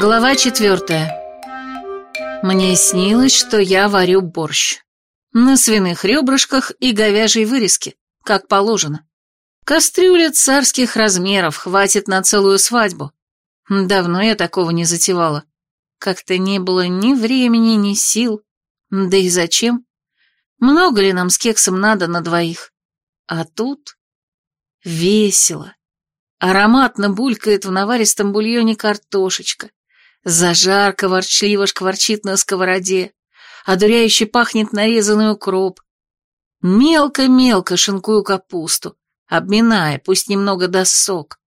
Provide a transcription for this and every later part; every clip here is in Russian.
Глава четвертая. Мне снилось, что я варю борщ. На свиных ребрышках и говяжьей вырезке, как положено. Кастрюля царских размеров хватит на целую свадьбу. Давно я такого не затевала. Как-то не было ни времени, ни сил. Да и зачем? Много ли нам с кексом надо на двоих? А тут весело. Ароматно булькает в наваристом бульоне картошечка. Зажарко ворчливо шкварчит на сковороде, одуряюще пахнет нарезанный укроп. Мелко-мелко шинкую капусту, обминая, пусть немного даст сок.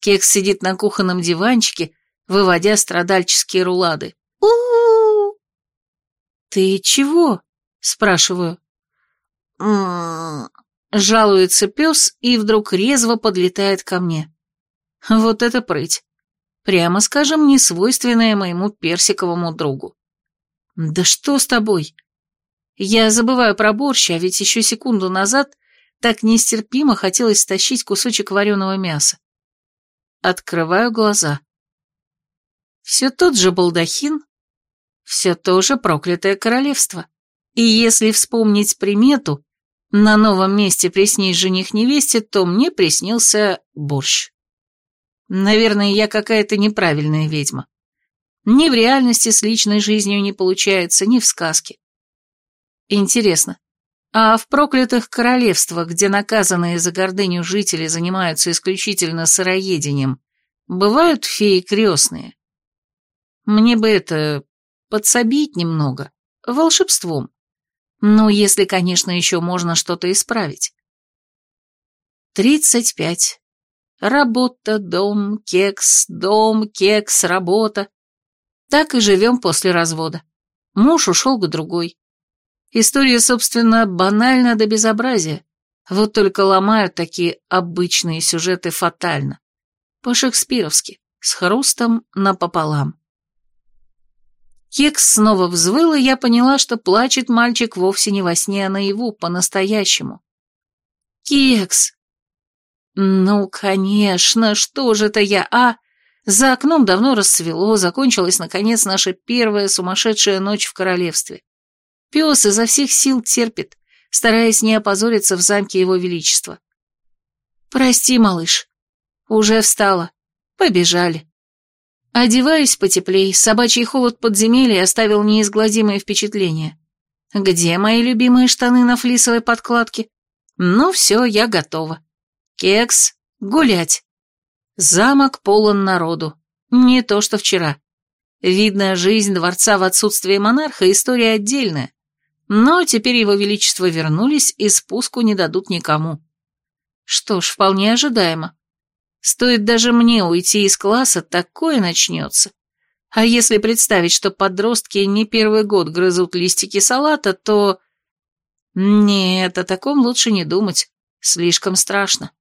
Кекс сидит на кухонном диванчике, выводя страдальческие рулады. у у «Ты чего?» — спрашиваю. Жалуется пес и вдруг резво подлетает ко мне. Вот это прыть прямо скажем, не свойственное моему персиковому другу. «Да что с тобой?» Я забываю про борщ, а ведь еще секунду назад так нестерпимо хотелось стащить кусочек вареного мяса. Открываю глаза. Все тот же балдахин, все то же проклятое королевство. И если вспомнить примету, на новом месте приснись жених невесте, то мне приснился борщ. Наверное, я какая-то неправильная ведьма. Ни в реальности с личной жизнью не получается, ни в сказке. Интересно, а в проклятых королевствах, где наказанные за гордыню жители занимаются исключительно сыроедением, бывают феи крестные? Мне бы это подсобить немного, волшебством. Ну, если, конечно, еще можно что-то исправить. Тридцать пять. Работа, дом, кекс, дом, кекс, работа. Так и живем после развода. Муж ушел к другой. История, собственно, банальна до безобразия. Вот только ломают такие обычные сюжеты фатально. По-шекспировски, с хрустом напополам. Кекс снова взвыл, и я поняла, что плачет мальчик вовсе не во сне, а наяву, по-настоящему. «Кекс!» Ну, конечно, что же это я, а? За окном давно рассвело, закончилась, наконец, наша первая сумасшедшая ночь в королевстве. Пес изо всех сил терпит, стараясь не опозориться в замке его величества. Прости, малыш. Уже встала. Побежали. Одеваюсь потеплей, собачий холод подземелья оставил неизгладимое впечатление. Где мои любимые штаны на флисовой подкладке? Ну все, я готова. Кекс, гулять. Замок полон народу. Не то, что вчера. Видно, жизнь дворца в отсутствие монарха – история отдельная. Но теперь его величество вернулись и спуску не дадут никому. Что ж, вполне ожидаемо. Стоит даже мне уйти из класса, такое начнется. А если представить, что подростки не первый год грызут листики салата, то... Нет, о таком лучше не думать. Слишком страшно.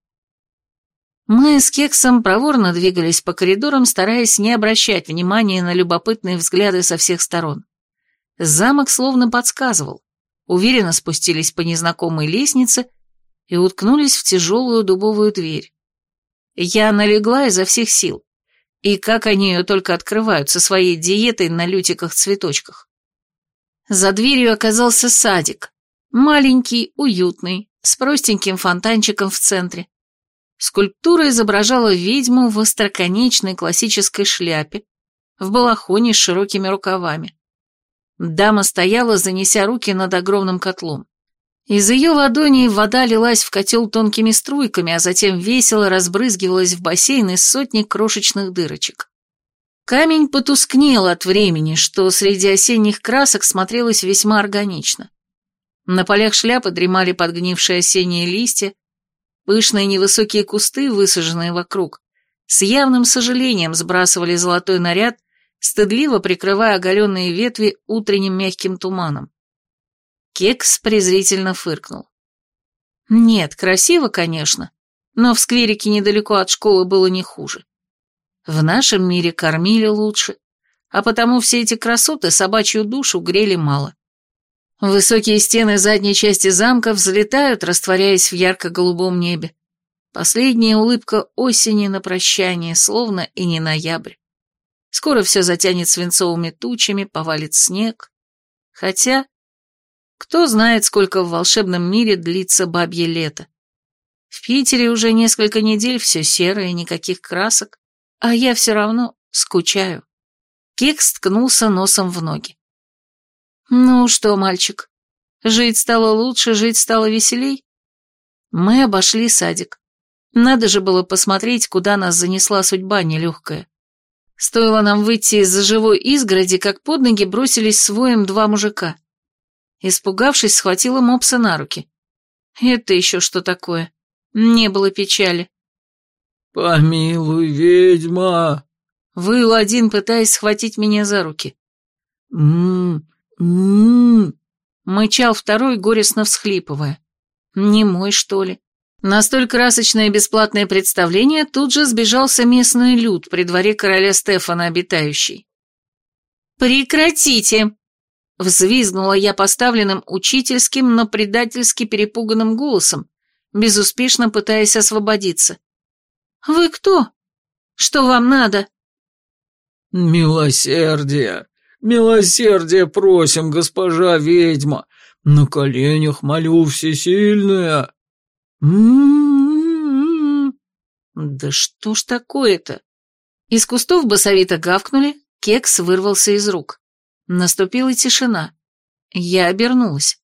Мы с Кексом проворно двигались по коридорам, стараясь не обращать внимания на любопытные взгляды со всех сторон. Замок словно подсказывал. Уверенно спустились по незнакомой лестнице и уткнулись в тяжелую дубовую дверь. Я налегла изо всех сил. И как они ее только открывают со своей диетой на лютиках-цветочках. За дверью оказался садик. Маленький, уютный, с простеньким фонтанчиком в центре. Скульптура изображала ведьму в остроконечной классической шляпе, в балахоне с широкими рукавами. Дама стояла, занеся руки над огромным котлом. Из ее ладоней вода лилась в котел тонкими струйками, а затем весело разбрызгивалась в бассейн из сотни крошечных дырочек. Камень потускнел от времени, что среди осенних красок смотрелось весьма органично. На полях шляпы дремали подгнившие осенние листья, Пышные невысокие кусты, высаженные вокруг, с явным сожалением сбрасывали золотой наряд, стыдливо прикрывая оголенные ветви утренним мягким туманом. Кекс презрительно фыркнул. Нет, красиво, конечно, но в скверике недалеко от школы было не хуже. В нашем мире кормили лучше, а потому все эти красоты собачью душу грели мало. Высокие стены задней части замка взлетают, растворяясь в ярко-голубом небе. Последняя улыбка осени на прощание, словно и не ноябрь. Скоро все затянет свинцовыми тучами, повалит снег. Хотя, кто знает, сколько в волшебном мире длится бабье лето. В Питере уже несколько недель все серое, никаких красок, а я все равно скучаю. Кекс ткнулся носом в ноги. «Ну что, мальчик, жить стало лучше, жить стало веселей?» Мы обошли садик. Надо же было посмотреть, куда нас занесла судьба нелегкая. Стоило нам выйти из-за живой изгороди, как под ноги бросились своим два мужика. Испугавшись, схватила мопса на руки. Это еще что такое? Не было печали. «Помилуй, ведьма!» Выл один, пытаясь схватить меня за руки. «М-м-м!» Мычал второй, горестно всхлипывая. Не мой, что ли? На столь красочное бесплатное представление тут же сбежался местный люд при дворе короля Стефана обитающий. «Прекратите!» Взвизгнула я поставленным учительским, но предательски перепуганным голосом, безуспешно пытаясь освободиться. «Вы кто? Что вам надо?» «Милосердие! Милосердие просим, госпожа ведьма! На коленях молю всесильная!» Да что ж такое-то? Из кустов басовито гавкнули, кекс вырвался из рук. Наступила тишина. Я обернулась.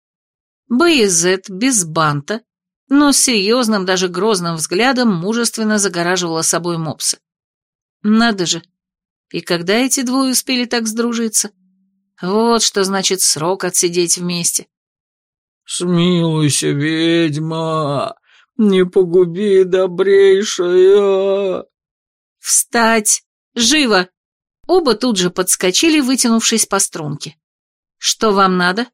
Боязет без банта, но с серьезным, даже грозным взглядом мужественно загораживала собой мопса. Надо же. И когда эти двое успели так сдружиться? Вот что значит срок отсидеть вместе. «Смилуйся, ведьма!» «Не погуби, добрейшая!» «Встать! Живо!» Оба тут же подскочили, вытянувшись по струнке. «Что вам надо?»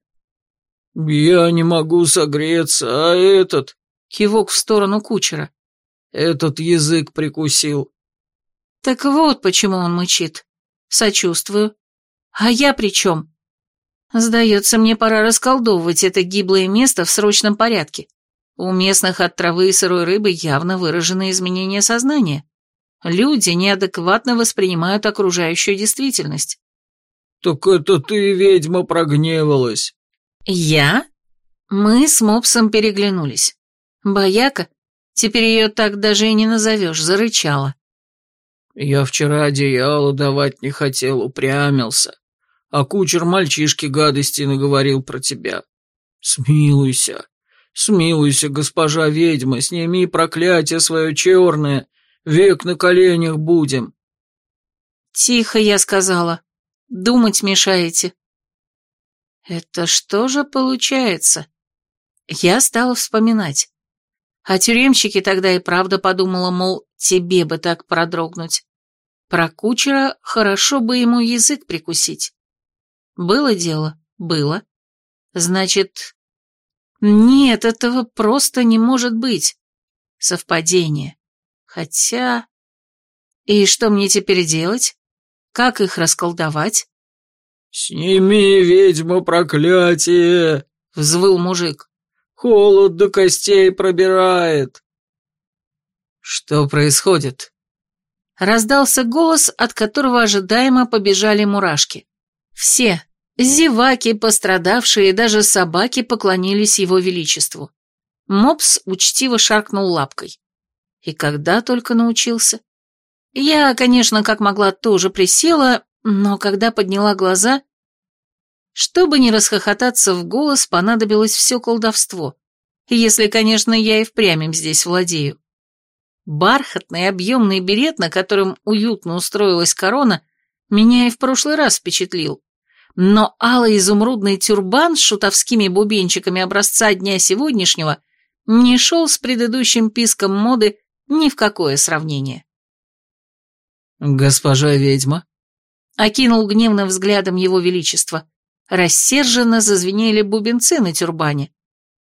«Я не могу согреться, а этот...» Кивок в сторону кучера. «Этот язык прикусил». «Так вот почему он мычит. Сочувствую. А я при чем?» «Сдается мне, пора расколдовывать это гиблое место в срочном порядке. У местных от травы и сырой рыбы явно выражены изменения сознания. Люди неадекватно воспринимают окружающую действительность. «Так это ты, ведьма, прогневалась!» «Я?» Мы с мопсом переглянулись. Бояка, теперь ее так даже и не назовешь, зарычала. «Я вчера одеяло давать не хотел, упрямился, а кучер мальчишки гадости наговорил про тебя. Смилуйся, Смилуйся, госпожа ведьма, сними проклятие свое черное, век на коленях будем. Тихо, я сказала. Думать мешаете. Это что же получается? Я стала вспоминать. А тюремщики тогда и правда подумала, мол, тебе бы так продрогнуть. Про кучера хорошо бы ему язык прикусить. Было дело, было. Значит, нет, этого просто не может быть. Совпадение. Хотя... И что мне теперь делать? Как их расколдовать? «Сними, ведьма, проклятие!» — взвыл мужик. «Холод до костей пробирает!» «Что происходит?» Раздался голос, от которого ожидаемо побежали мурашки. Все, Зеваки, пострадавшие и даже собаки поклонились его величеству. Мопс учтиво шаркнул лапкой. И когда только научился. Я, конечно, как могла, тоже присела, но когда подняла глаза... Чтобы не расхохотаться в голос, понадобилось все колдовство. Если, конечно, я и впрямь им здесь владею. Бархатный объемный берет, на котором уютно устроилась корона, меня и в прошлый раз впечатлил но алый изумрудный тюрбан с шутовскими бубенчиками образца дня сегодняшнего не шел с предыдущим писком моды ни в какое сравнение. «Госпожа ведьма?» — окинул гневным взглядом его величество. Рассерженно зазвенели бубенцы на тюрбане.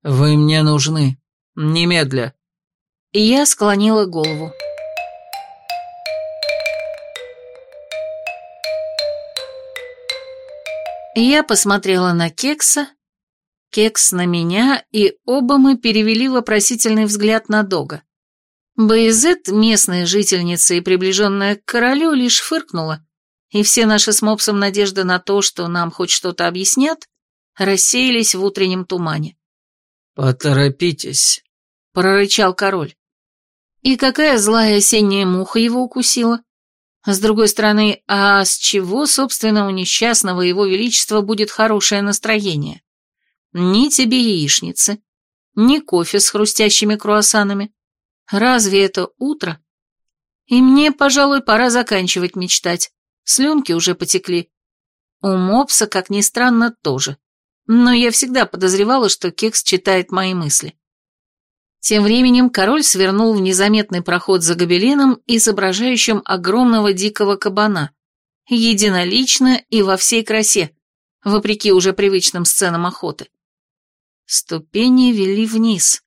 «Вы мне нужны. Немедля». Я склонила голову. Я посмотрела на Кекса, Кекс на меня, и оба мы перевели вопросительный взгляд на Дога. Боязет, местная жительница и приближенная к королю, лишь фыркнула, и все наши с мопсом надежды на то, что нам хоть что-то объяснят, рассеялись в утреннем тумане. «Поторопитесь», — прорычал король. И какая злая осенняя муха его укусила? С другой стороны, а с чего, собственно, у несчастного его величества будет хорошее настроение? Ни тебе яичницы, ни кофе с хрустящими круассанами. Разве это утро? И мне, пожалуй, пора заканчивать мечтать. Слюнки уже потекли. У мопса, как ни странно, тоже. Но я всегда подозревала, что Кекс читает мои мысли. Тем временем король свернул в незаметный проход за гобеленом, изображающим огромного дикого кабана, единолично и во всей красе, вопреки уже привычным сценам охоты. Ступени вели вниз.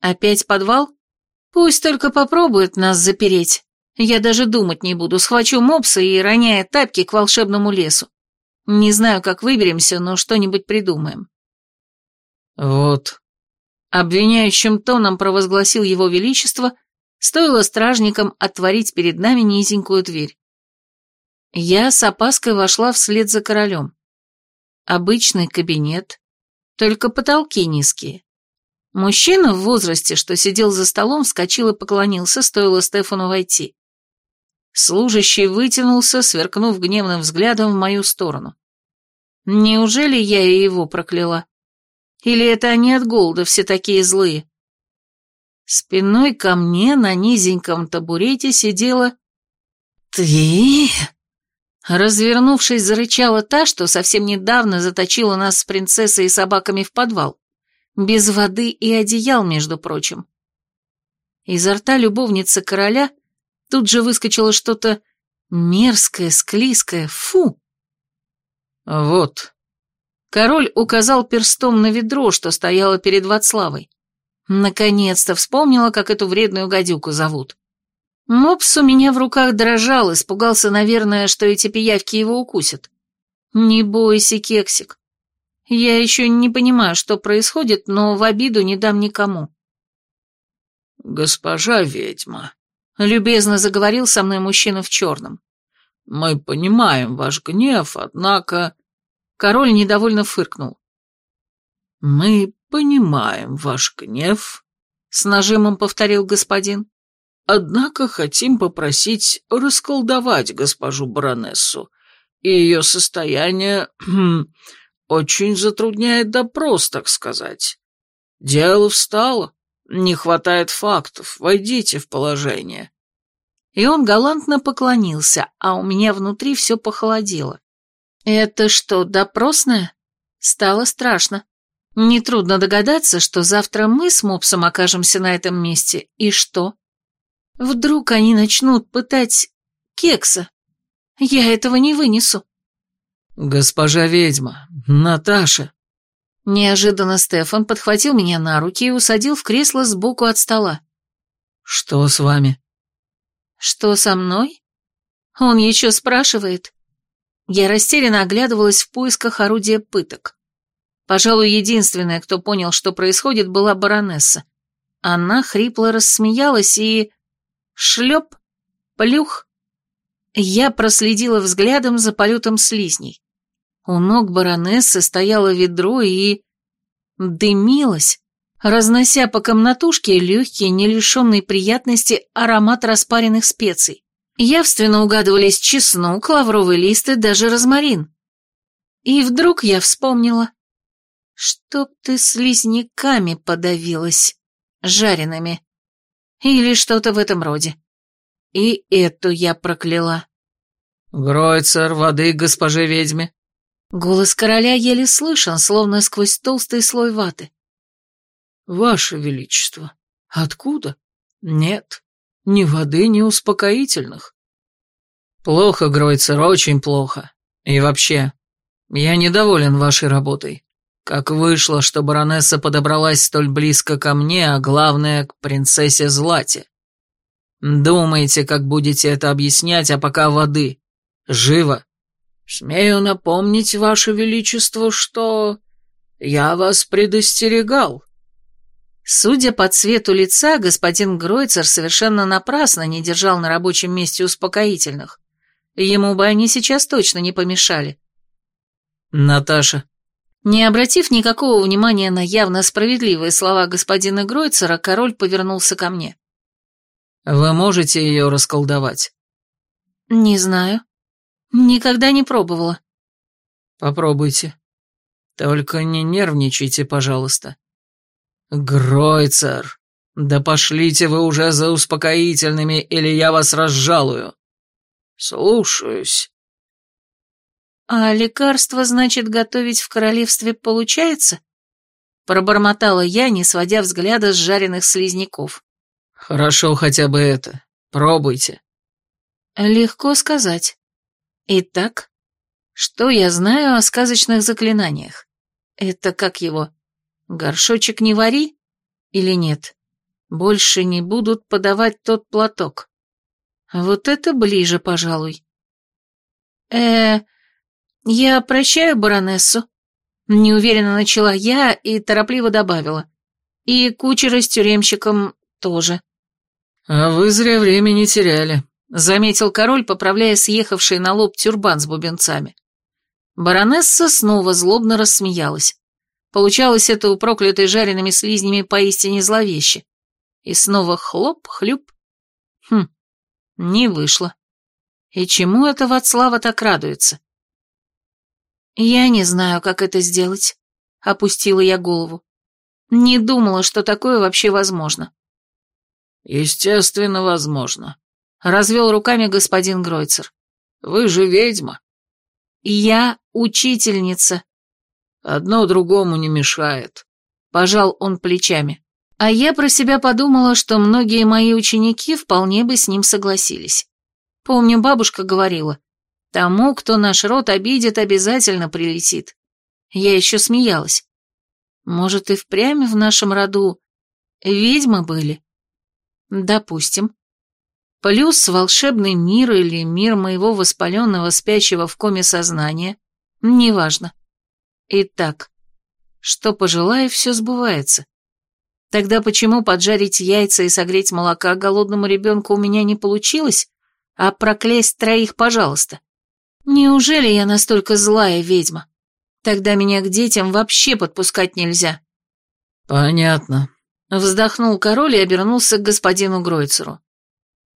Опять подвал? Пусть только попробует нас запереть. Я даже думать не буду, схвачу мопса и, роняя тапки, к волшебному лесу. Не знаю, как выберемся, но что-нибудь придумаем. Вот, Обвиняющим тоном провозгласил его величество, стоило стражникам отворить перед нами низенькую дверь. Я с опаской вошла вслед за королем. Обычный кабинет, только потолки низкие. Мужчина в возрасте, что сидел за столом, вскочил и поклонился, стоило Стефану войти. Служащий вытянулся, сверкнув гневным взглядом в мою сторону. Неужели я и его прокляла? Или это они от голода все такие злые? Спиной ко мне на низеньком табурете сидела... «Ты?» Развернувшись, зарычала та, что совсем недавно заточила нас с принцессой и собаками в подвал. Без воды и одеял, между прочим. Изо рта любовницы короля тут же выскочило что-то мерзкое, склизкое, фу. «Вот», Король указал перстом на ведро, что стояло перед Вацлавой. Наконец-то вспомнила, как эту вредную гадюку зовут. Мопс у меня в руках дрожал, испугался, наверное, что эти пиявки его укусят. Не бойся, кексик. Я еще не понимаю, что происходит, но в обиду не дам никому. «Госпожа ведьма», — любезно заговорил со мной мужчина в черном. «Мы понимаем ваш гнев, однако...» Король недовольно фыркнул. «Мы понимаем ваш гнев», — с нажимом повторил господин. «Однако хотим попросить расколдовать госпожу баронессу, и ее состояние очень затрудняет допрос, так сказать. Дело встало, не хватает фактов, войдите в положение». И он галантно поклонился, а у меня внутри все похолодело. «Это что, допросная?» Стало страшно. Нетрудно догадаться, что завтра мы с Мопсом окажемся на этом месте, и что? Вдруг они начнут пытать кекса? Я этого не вынесу. «Госпожа ведьма, Наташа!» Неожиданно Стефан подхватил меня на руки и усадил в кресло сбоку от стола. «Что с вами?» «Что со мной?» Он еще спрашивает. Я растерянно оглядывалась в поисках орудия пыток. Пожалуй, единственная, кто понял, что происходит, была баронесса. Она хрипло рассмеялась и... Шлеп, плюх. Я проследила взглядом за полетом слизней. У ног баронессы стояло ведро и... дымилось, разнося по комнатушке легкий, не лишенный приятности аромат распаренных специй. Явственно угадывались чеснок, лавровый лист и даже розмарин. И вдруг я вспомнила, чтоб ты слизняками подавилась, жареными. Или что-то в этом роде. И эту я прокляла. «Гройцер, воды госпоже ведьме!» Голос короля еле слышен, словно сквозь толстый слой ваты. «Ваше Величество, откуда? Нет, ни воды, ни успокоительных. Плохо, Гройцер, очень плохо. И вообще, я недоволен вашей работой. Как вышло, что баронесса подобралась столь близко ко мне, а главное, к принцессе Злате. Думаете, как будете это объяснять, а пока воды. Живо. Смею напомнить, ваше величество, что я вас предостерегал. Судя по цвету лица, господин Гройцер совершенно напрасно не держал на рабочем месте успокоительных. Ему бы они сейчас точно не помешали. Наташа. Не обратив никакого внимания на явно справедливые слова господина Гройцера, король повернулся ко мне. Вы можете ее расколдовать? Не знаю. Никогда не пробовала. Попробуйте. Только не нервничайте, пожалуйста. Гройцер, да пошлите вы уже за успокоительными, или я вас разжалую. Слушаюсь. А лекарство, значит, готовить в королевстве получается? Пробормотала я, не сводя взгляда с жареных слизняков. Хорошо хотя бы это. Пробуйте. Легко сказать. Итак, что я знаю о сказочных заклинаниях? Это как его? Горшочек не вари? Или нет? Больше не будут подавать тот платок. Вот это ближе, пожалуй. э я прощаю баронессу. Неуверенно начала я и торопливо добавила. И кучера с тюремщиком тоже. А вы зря времени теряли, заметил король, поправляя съехавший на лоб тюрбан с бубенцами. Баронесса снова злобно рассмеялась. Получалось это у проклятой жареными слизнями поистине зловеще. И снова хлоп-хлюп. Хм, не вышло. И чему это Вацлава так радуется? Я не знаю, как это сделать, опустила я голову. Не думала, что такое вообще возможно. Естественно, возможно. Развел руками господин Гройцер. Вы же ведьма. Я учительница. Одно другому не мешает. Пожал он плечами. А я про себя подумала, что многие мои ученики вполне бы с ним согласились. Помню, бабушка говорила, тому, кто наш род обидит, обязательно прилетит. Я еще смеялась. Может, и впрямь в нашем роду ведьмы были? Допустим. Плюс волшебный мир или мир моего воспаленного спящего в коме сознания, неважно. Итак, что пожелаю, все сбывается. Тогда почему поджарить яйца и согреть молока голодному ребенку у меня не получилось, а проклясть троих, пожалуйста? Неужели я настолько злая ведьма? Тогда меня к детям вообще подпускать нельзя. Понятно. Вздохнул король и обернулся к господину Гройцеру.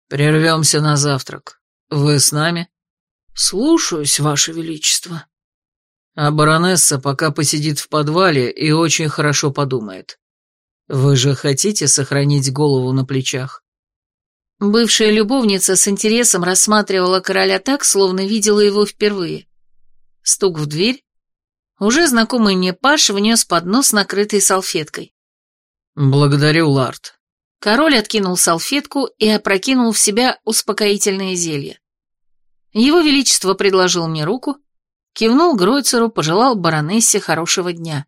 Прервемся на завтрак. Вы с нами? Слушаюсь, ваше величество. А баронесса пока посидит в подвале и очень хорошо подумает. Вы же хотите сохранить голову на плечах? Бывшая любовница с интересом рассматривала короля так, словно видела его впервые. Стук в дверь. Уже знакомый мне Паш внес поднос, накрытый салфеткой. «Благодарю, Ларт». Король откинул салфетку и опрокинул в себя успокоительное зелье. Его Величество предложил мне руку, кивнул Гройцеру, пожелал баронессе хорошего дня.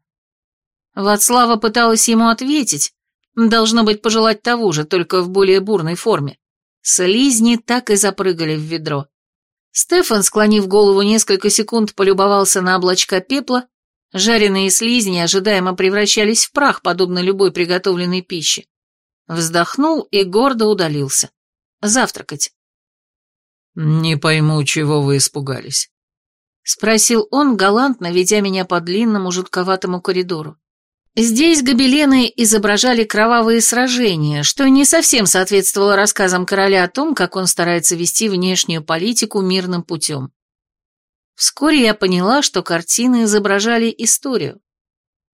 Вацлава пыталась ему ответить, должно быть пожелать того же, только в более бурной форме. Слизни так и запрыгали в ведро. Стефан, склонив голову несколько секунд, полюбовался на облачка пепла, жареные слизни ожидаемо превращались в прах, подобно любой приготовленной пище. Вздохнул и гордо удалился. Завтракать. «Не пойму, чего вы испугались», — спросил он, галантно ведя меня по длинному жутковатому коридору. Здесь гобелены изображали кровавые сражения, что не совсем соответствовало рассказам короля о том, как он старается вести внешнюю политику мирным путем. Вскоре я поняла, что картины изображали историю.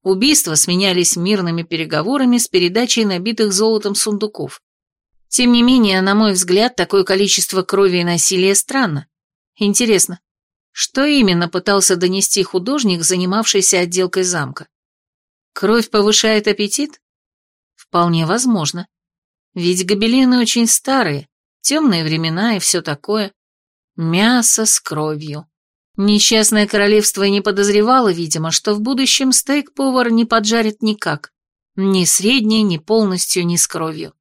Убийства сменялись мирными переговорами с передачей набитых золотом сундуков. Тем не менее, на мой взгляд, такое количество крови и насилия странно. Интересно, что именно пытался донести художник, занимавшийся отделкой замка? Кровь повышает аппетит? Вполне возможно. Ведь гобелены очень старые, темные времена и все такое. Мясо с кровью. Несчастное королевство не подозревало, видимо, что в будущем стейк-повар не поджарит никак. Ни средней, ни полностью, ни с кровью.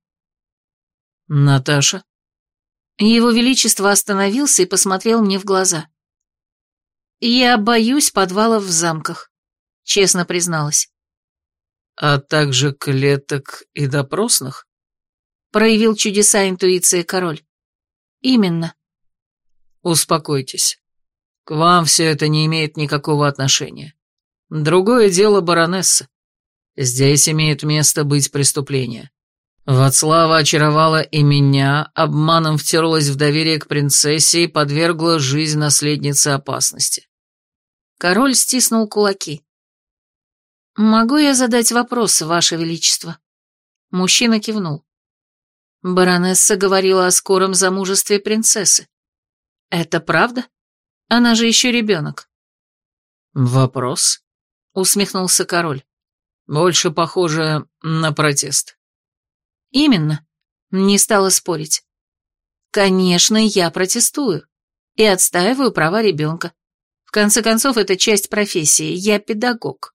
«Наташа?» Его Величество остановился и посмотрел мне в глаза. «Я боюсь подвалов в замках», — честно призналась а также клеток и допросных? Проявил чудеса интуиции король. Именно. успокойтесь. К вам все это не имеет никакого отношения. Другое дело баронесса. Здесь имеет место быть преступление. Вацлава очаровала и меня, обманом втерлась в доверие к принцессе и подвергла жизнь наследницы опасности. Король стиснул кулаки. «Могу я задать вопрос, Ваше Величество?» Мужчина кивнул. Баронесса говорила о скором замужестве принцессы. «Это правда? Она же еще ребенок». «Вопрос?» — усмехнулся король. «Больше похоже на протест». Именно. Не стала спорить. Конечно, я протестую. И отстаиваю права ребенка. В конце концов, это часть профессии. Я педагог.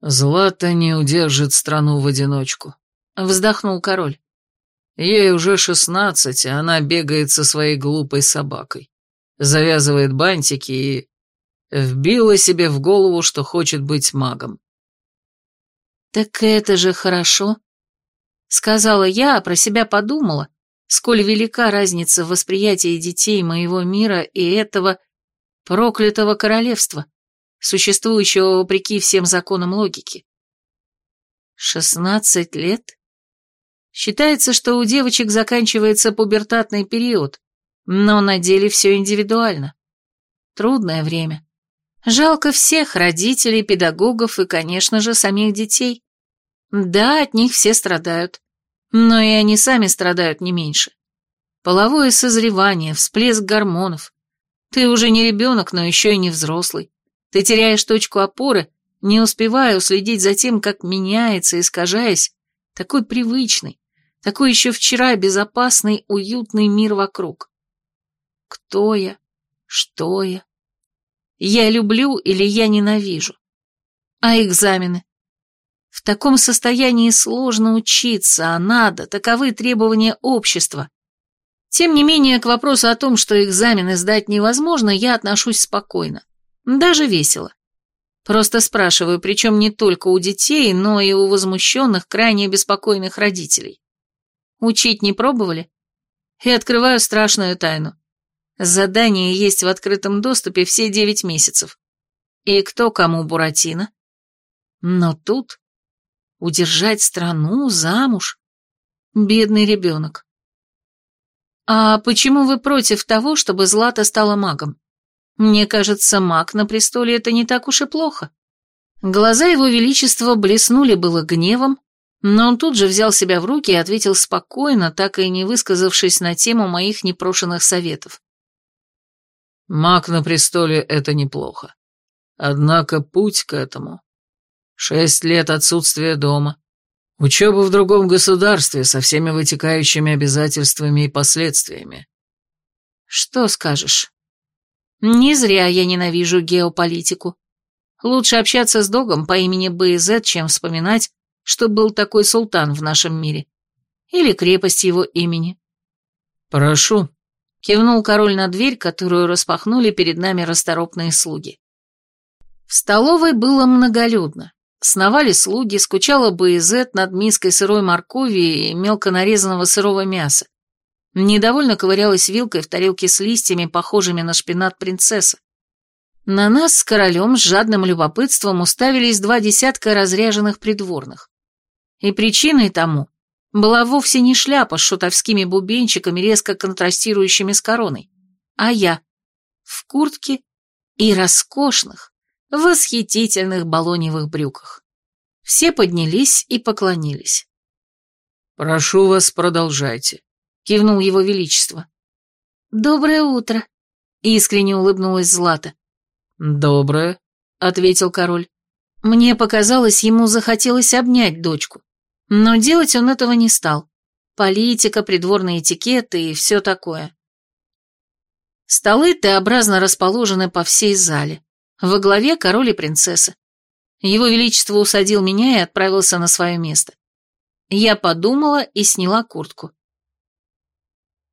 Злата не удержит страну в одиночку. Вздохнул король. Ей уже шестнадцать, а она бегает со своей глупой собакой. Завязывает бантики и... Вбила себе в голову, что хочет быть магом. «Так это же хорошо», Сказала я, а про себя подумала, сколь велика разница в восприятии детей моего мира и этого проклятого королевства, существующего вопреки всем законам логики. Шестнадцать лет? Считается, что у девочек заканчивается пубертатный период, но на деле все индивидуально. Трудное время. Жалко всех родителей, педагогов и, конечно же, самих детей. Да, от них все страдают. Но и они сами страдают не меньше. Половое созревание, всплеск гормонов. Ты уже не ребенок, но еще и не взрослый. Ты теряешь точку опоры, не успевая уследить за тем, как меняется, искажаясь, такой привычный, такой еще вчера безопасный, уютный мир вокруг. Кто я? Что я? Я люблю или я ненавижу? А экзамены? В таком состоянии сложно учиться, а надо, таковы требования общества. Тем не менее, к вопросу о том, что экзамены сдать невозможно, я отношусь спокойно. Даже весело. Просто спрашиваю, причем не только у детей, но и у возмущенных, крайне беспокойных родителей. Учить не пробовали? И открываю страшную тайну. Задание есть в открытом доступе все девять месяцев. И кто кому Буратино? Но тут Удержать страну, замуж? Бедный ребенок. А почему вы против того, чтобы Злата стала магом? Мне кажется, маг на престоле это не так уж и плохо. Глаза его величества блеснули было гневом, но он тут же взял себя в руки и ответил спокойно, так и не высказавшись на тему моих непрошенных советов. Маг на престоле — это неплохо. Однако путь к этому Шесть лет отсутствия дома. Учеба в другом государстве со всеми вытекающими обязательствами и последствиями. Что скажешь? Не зря я ненавижу геополитику. Лучше общаться с догом по имени Бейзет, чем вспоминать, что был такой султан в нашем мире. Или крепость его имени. «Прошу», — кивнул король на дверь, которую распахнули перед нами расторопные слуги. В столовой было многолюдно. Сновали слуги, скучала Боязет над миской сырой моркови и мелко нарезанного сырого мяса. Недовольно ковырялась вилкой в тарелке с листьями, похожими на шпинат принцессы. На нас с королем с жадным любопытством уставились два десятка разряженных придворных. И причиной тому была вовсе не шляпа с шутовскими бубенчиками, резко контрастирующими с короной, а я в куртке и роскошных, восхитительных балоневых брюках. Все поднялись и поклонились. «Прошу вас, продолжайте», — кивнул его величество. «Доброе утро», — искренне улыбнулась Злата. «Доброе», — ответил король. Мне показалось, ему захотелось обнять дочку. Но делать он этого не стал. Политика, придворные этикеты и все такое. Столы Т-образно расположены по всей зале. Во главе король и принцесса. Его Величество усадил меня и отправился на свое место. Я подумала и сняла куртку.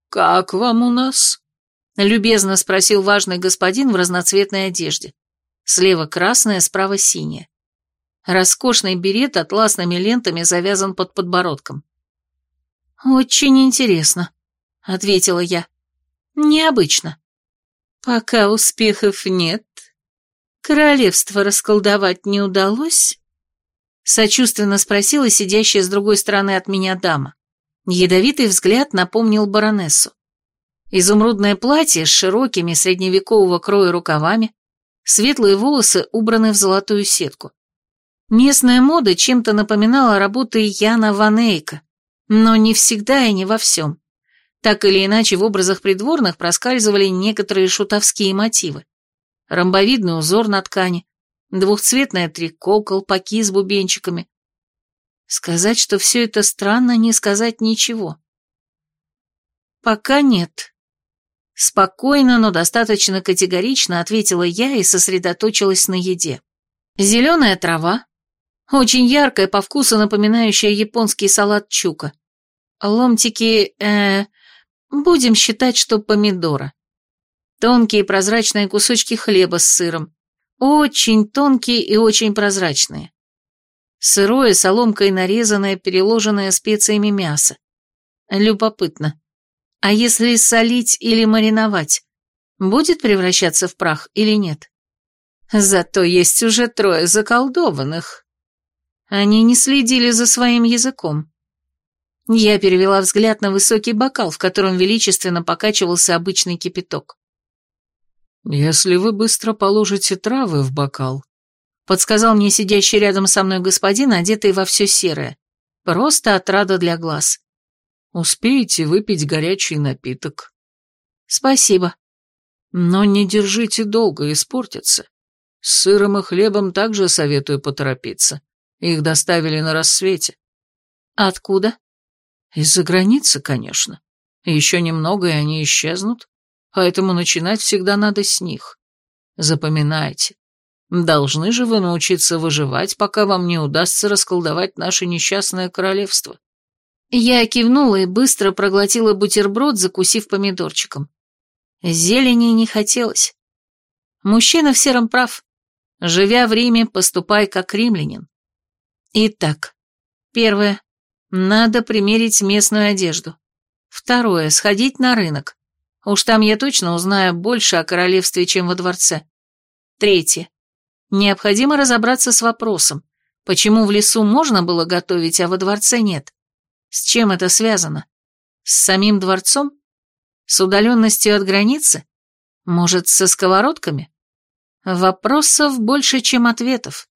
«Как вам у нас?» — любезно спросил важный господин в разноцветной одежде. Слева красная, справа синяя. Роскошный берет атласными лентами завязан под подбородком. «Очень интересно», — ответила я. «Необычно. Пока успехов нет. Королевство расколдовать не удалось? Сочувственно спросила сидящая с другой стороны от меня дама. Ядовитый взгляд напомнил баронессу. Изумрудное платье с широкими средневекового кроя рукавами, светлые волосы убраны в золотую сетку. Местная мода чем-то напоминала работы Яна Ванейка, но не всегда и не во всем. Так или иначе в образах придворных проскальзывали некоторые шутовские мотивы. Ромбовидный узор на ткани, двухцветное трико, колпаки с бубенчиками. Сказать, что все это странно, не сказать ничего. Пока нет. Спокойно, но достаточно категорично ответила я и сосредоточилась на еде. Зеленая трава, очень яркая, по вкусу напоминающая японский салат чука. Ломтики, э, будем считать, что помидора. Тонкие прозрачные кусочки хлеба с сыром. Очень тонкие и очень прозрачные. Сырое, соломкой нарезанное, переложенное специями мясо. Любопытно. А если солить или мариновать, будет превращаться в прах или нет? Зато есть уже трое заколдованных. Они не следили за своим языком. Я перевела взгляд на высокий бокал, в котором величественно покачивался обычный кипяток. «Если вы быстро положите травы в бокал», — подсказал мне сидящий рядом со мной господин, одетый во все серое. Просто отрада для глаз. «Успеете выпить горячий напиток». «Спасибо». «Но не держите долго, испортится. С сыром и хлебом также советую поторопиться. Их доставили на рассвете. Откуда? Из-за границы, конечно. Еще немного, и они исчезнут. Поэтому начинать всегда надо с них. Запоминайте. Должны же вы научиться выживать, пока вам не удастся расколдовать наше несчастное королевство. Я кивнула и быстро проглотила бутерброд, закусив помидорчиком. Зелени не хотелось. Мужчина в сером прав. Живя в Риме, поступай как римлянин. Итак, первое. Надо примерить местную одежду. Второе. Сходить на рынок. Уж там я точно узнаю больше о королевстве, чем во дворце. Третье. Необходимо разобраться с вопросом, почему в лесу можно было готовить, а во дворце нет. С чем это связано? С самим дворцом? С удаленностью от границы? Может, со сковородками? Вопросов больше, чем ответов.